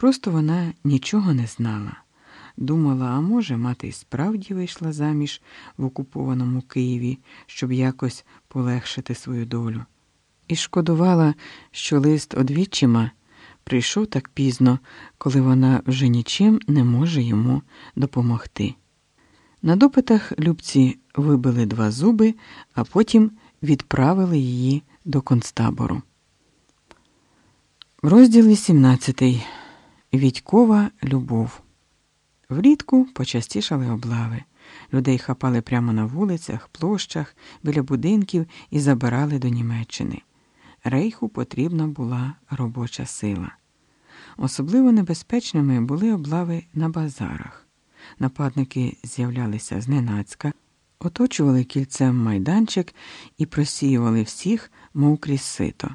Просто вона нічого не знала. Думала, а може, мати й справді вийшла заміж в окупованому Києві, щоб якось полегшити свою долю. І шкодувала, що лист одвічима прийшов так пізно, коли вона вже нічим не може йому допомогти. На допитах любці вибили два зуби, а потім відправили її до концтабору. Розділ 18. Відькова любов. Влітку почастішали облави. Людей хапали прямо на вулицях, площах, біля будинків і забирали до Німеччини. Рейху потрібна була робоча сила. Особливо небезпечними були облави на базарах. Нападники з'являлися зненацька, оточували кільцем майданчик і просіювали всіх, мов крізь сито.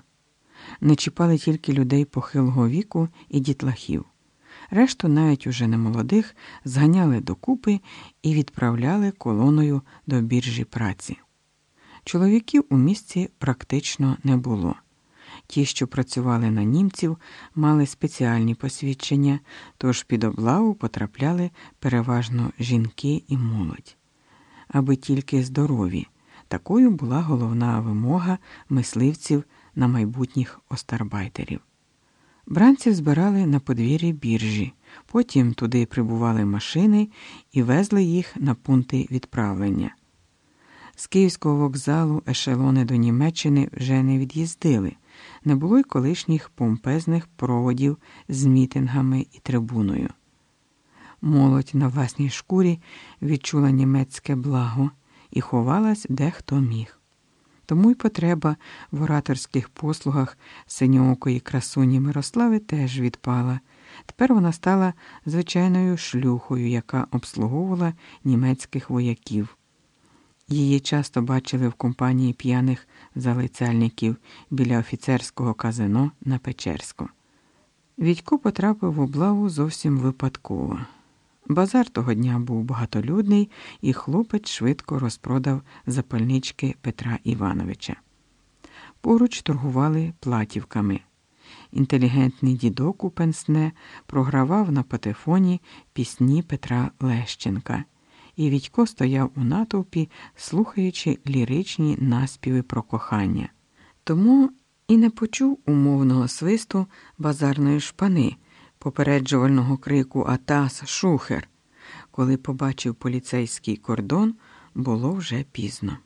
Не чіпали тільки людей похилого віку і дітлахів. Решту, навіть уже немолодих, зганяли докупи і відправляли колоною до біржі праці. Чоловіків у місті практично не було. Ті, що працювали на німців, мали спеціальні посвідчення, тож під облаву потрапляли переважно жінки і молодь. Аби тільки здорові. Такою була головна вимога мисливців на майбутніх остарбайтерів. Бранців збирали на подвір'ї біржі, потім туди прибували машини і везли їх на пункти відправлення. З Київського вокзалу ешелони до Німеччини вже не від'їздили, не було й колишніх помпезних проводів з мітингами і трибуною. Молодь на власній шкурі відчула німецьке благо і ховалась де хто міг. Тому й потреба в ораторських послугах синьоокої красуні Мирослави теж відпала. Тепер вона стала звичайною шлюхою, яка обслуговувала німецьких вояків. Її часто бачили в компанії п'яних залицяльників біля офіцерського казино на Печерську. Відько потрапив в облаву зовсім випадково. Базар того дня був багатолюдний, і хлопець швидко розпродав запальнички Петра Івановича. Поруч торгували платівками. Інтелігентний дідок у пенсне програвав на патефоні пісні Петра Лещенка, і Відько стояв у натовпі, слухаючи ліричні наспіви про кохання. Тому і не почув умовного свисту базарної шпани попереджувального крику Атас, шухер. Коли побачив поліцейський кордон, було вже пізно.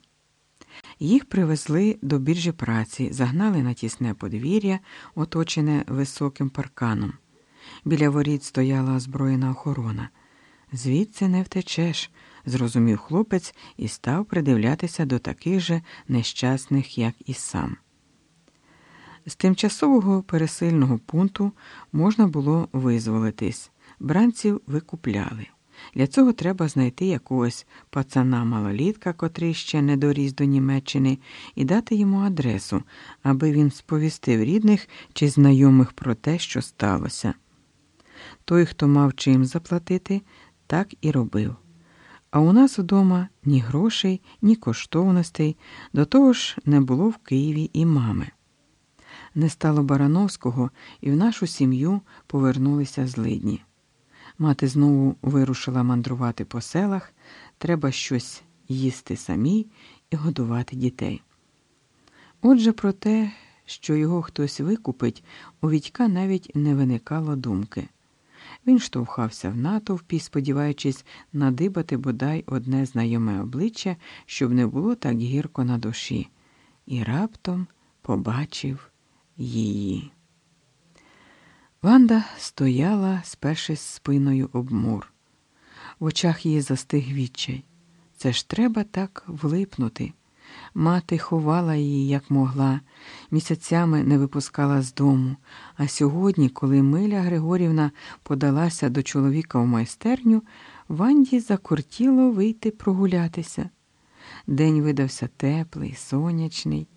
Їх привезли до біржі праці, загнали на тісне подвір'я, оточене високим парканом. Біля воріт стояла озброєна охорона. Звідси не втечеш, зрозумів хлопець і став придивлятися до таких же нещасних, як і сам. З тимчасового пересильного пункту можна було визволитись, бранців викупляли. Для цього треба знайти якогось пацана малолітка, котрий ще не доріс до Німеччини, і дати йому адресу, аби він сповістив рідних чи знайомих про те, що сталося. Той, хто мав чим заплатити, так і робив. А у нас вдома ні грошей, ні коштовностей, до того ж не було в Києві і мами. Не стало Барановського, і в нашу сім'ю повернулися злидні. Мати знову вирушила мандрувати по селах, треба щось їсти самій і годувати дітей. Отже, про те, що його хтось викупить, у Відька навіть не виникало думки. Він штовхався в натовпі, сподіваючись надибати бодай одне знайоме обличчя, щоб не було так гірко на душі, і раптом побачив її. Ванда стояла, спершись спиною об мур. В очах її застиг відчай. Це ж треба так влипнути. Мати ховала її, як могла, місяцями не випускала з дому. А сьогодні, коли Миля Григорівна подалася до чоловіка в майстерню, Ванді закортіло вийти прогулятися. День видався теплий, сонячний.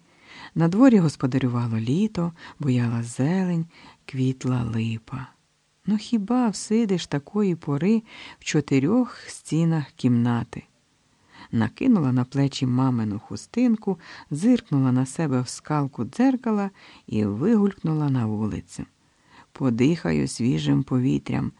На дворі господарювало літо, бояла зелень, квітла липа. Ну хіба всидиш такої пори в чотирьох стінах кімнати? Накинула на плечі мамину хустинку, зиркнула на себе в скалку дзеркала і вигулькнула на вулицю. подихаю свіжим повітрям.